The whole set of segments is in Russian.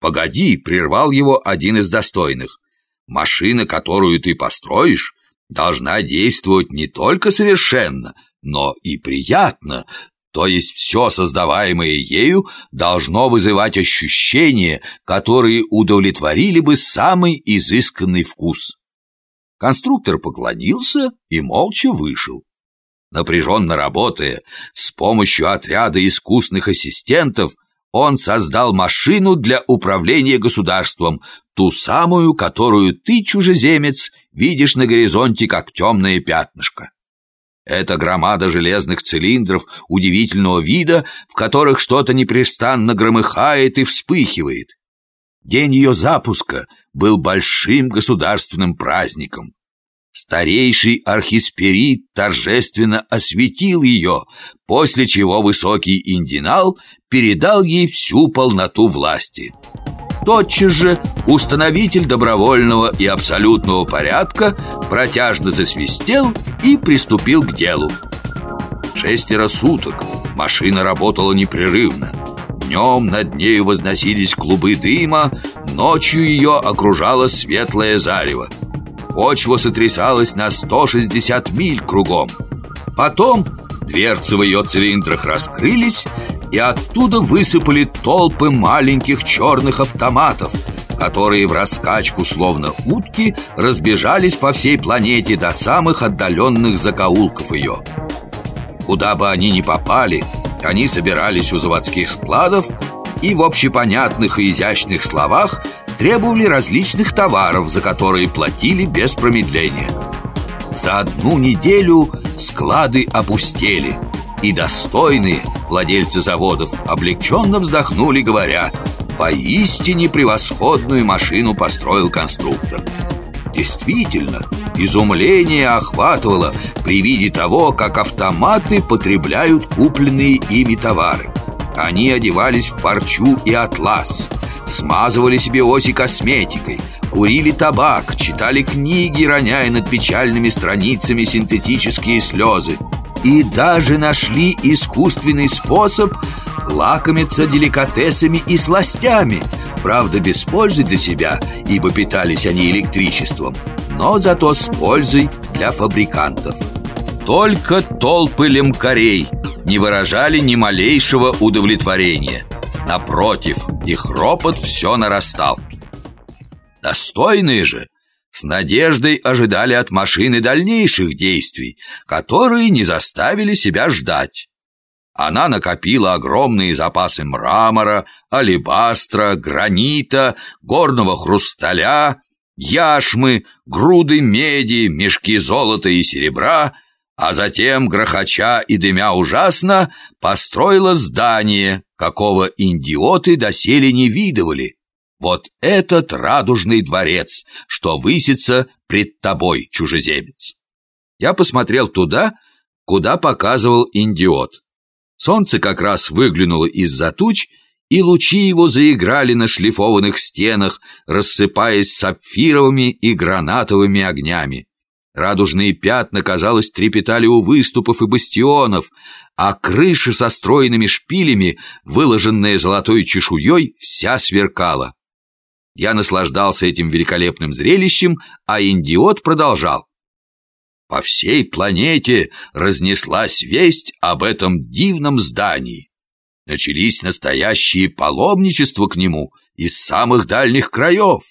«Погоди!» — прервал его один из достойных. «Машина, которую ты построишь, должна действовать не только совершенно, но и приятно, то есть все создаваемое ею должно вызывать ощущения, которые удовлетворили бы самый изысканный вкус. Конструктор поклонился и молча вышел. Напряженно работая, с помощью отряда искусных ассистентов он создал машину для управления государством, ту самую, которую ты, чужеземец, видишь на горизонте как темное пятнышко. Это громада железных цилиндров удивительного вида, в которых что-то непрестанно громыхает и вспыхивает. День ее запуска был большим государственным праздником. Старейший архисперит торжественно осветил ее, после чего высокий индинал передал ей всю полноту власти. Тотчас же установитель добровольного и абсолютного порядка протяжно засвистел и приступил к делу. Шестеро суток машина работала непрерывно. Днем над нею возносились клубы дыма, ночью ее окружало светлое зарево. Почва сотрясалась на 160 миль кругом. Потом дверцы в ее цилиндрах раскрылись, и оттуда высыпали толпы маленьких черных автоматов, которые в раскачку, словно утки, разбежались по всей планете до самых отдаленных закоулков ее. Куда бы они ни попали, они собирались у заводских складов и в общепонятных и изящных словах требовали различных товаров, за которые платили без промедления. За одну неделю склады опустели – и достойные владельцы заводов облегченно вздохнули, говоря «Поистине превосходную машину построил конструктор». Действительно, изумление охватывало при виде того, как автоматы потребляют купленные ими товары. Они одевались в парчу и атлас, смазывали себе оси косметикой, курили табак, читали книги, роняя над печальными страницами синтетические слезы и даже нашли искусственный способ лакомиться деликатесами и сластями, правда без пользы для себя, ибо питались они электричеством, но зато с пользой для фабрикантов. Только толпы лемкарей не выражали ни малейшего удовлетворения. Напротив, их ропот все нарастал. Достойные же – с надеждой ожидали от машины дальнейших действий, которые не заставили себя ждать. Она накопила огромные запасы мрамора, алебастра, гранита, горного хрусталя, яшмы, груды меди, мешки золота и серебра, а затем, грохоча и дымя ужасно, построила здание, какого индиоты доселе не видывали, вот этот радужный дворец, что высится пред тобой, чужеземец. Я посмотрел туда, куда показывал индиот. Солнце как раз выглянуло из-за туч, и лучи его заиграли на шлифованных стенах, рассыпаясь сапфировыми и гранатовыми огнями. Радужные пятна, казалось, трепетали у выступов и бастионов, а крыша со стройными шпилями, выложенная золотой чешуей, вся сверкала. Я наслаждался этим великолепным зрелищем, а индиот продолжал. По всей планете разнеслась весть об этом дивном здании. Начались настоящие паломничества к нему из самых дальних краев.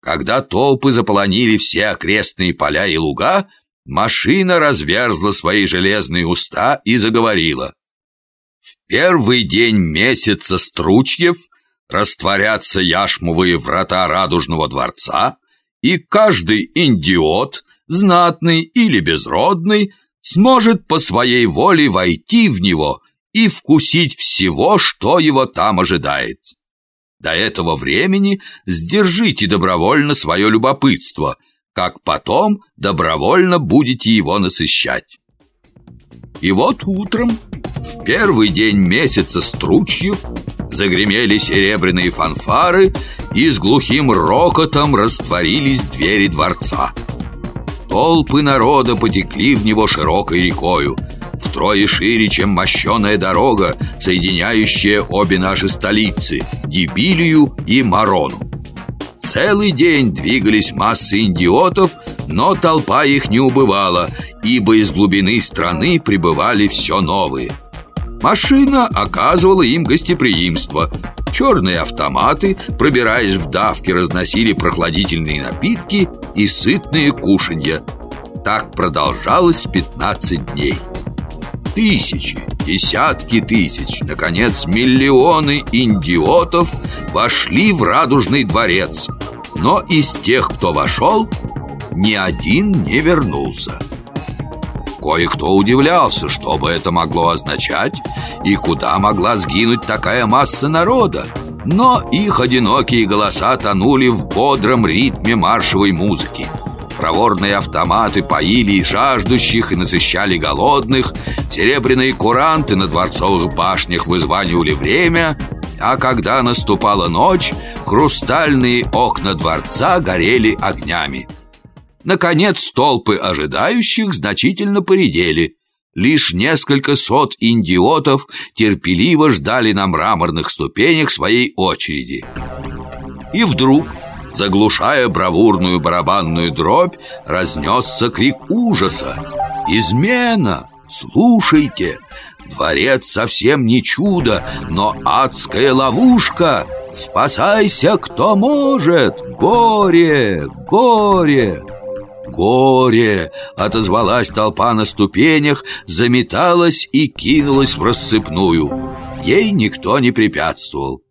Когда толпы заполонили все окрестные поля и луга, машина разверзла свои железные уста и заговорила. В первый день месяца стручьев – растворятся яшмовые врата радужного дворца, и каждый индиот, знатный или безродный, сможет по своей воле войти в него и вкусить всего, что его там ожидает. До этого времени сдержите добровольно свое любопытство, как потом добровольно будете его насыщать. И вот утром, в первый день месяца стручьев, Загремели серебряные фанфары, и с глухим рокотом растворились двери дворца. Толпы народа потекли в него широкой рекою. Втрое шире, чем мощеная дорога, соединяющая обе наши столицы – Дебилию и Марону. Целый день двигались массы индиотов, но толпа их не убывала, ибо из глубины страны прибывали все новые. Машина оказывала им гостеприимство. Черные автоматы, пробираясь в давки, разносили прохладительные напитки и сытные кушанья. Так продолжалось 15 дней. Тысячи, десятки тысяч, наконец миллионы индиотов вошли в Радужный дворец. Но из тех, кто вошел, ни один не вернулся. Кое-кто удивлялся, что бы это могло означать И куда могла сгинуть такая масса народа. Но их одинокие голоса тонули в бодром ритме маршевой музыки Проворные автоматы поили жаждущих и насыщали голодных. Серебряные куранты на дворцовых башнях вызванивали время А когда наступала ночь, хрустальные окна дворца горели огнями. Наконец толпы ожидающих значительно поредели. Лишь несколько сот индиотов терпеливо ждали на мраморных ступенях своей очереди. И вдруг Заглушая бравурную барабанную дробь, разнесся крик ужаса. «Измена! Слушайте! Дворец совсем не чудо, но адская ловушка! Спасайся, кто может! Горе! Горе!» «Горе!» — отозвалась толпа на ступенях, заметалась и кинулась в рассыпную. Ей никто не препятствовал.